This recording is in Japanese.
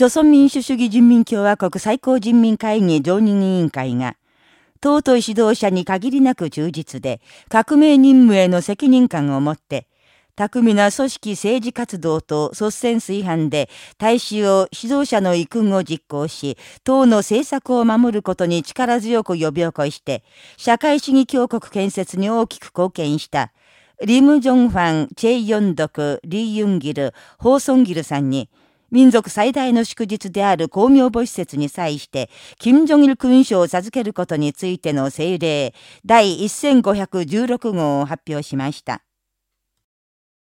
朝鮮民主主義人民共和国最高人民会議常任委員会が、尊い指導者に限りなく忠実で、革命任務への責任感を持って、巧みな組織政治活動と率先炊飯で大使を指導者の遺訓を実行し、党の政策を守ることに力強く呼び起こして、社会主義強国建設に大きく貢献した、リム・ジョンファン、チェイ・ヨンドク、リー・ユンギル、ホーソンギルさんに、民族最大の祝日である公明母施設に際して、金正日勲章を授けることについての政令第1516号を発表しました。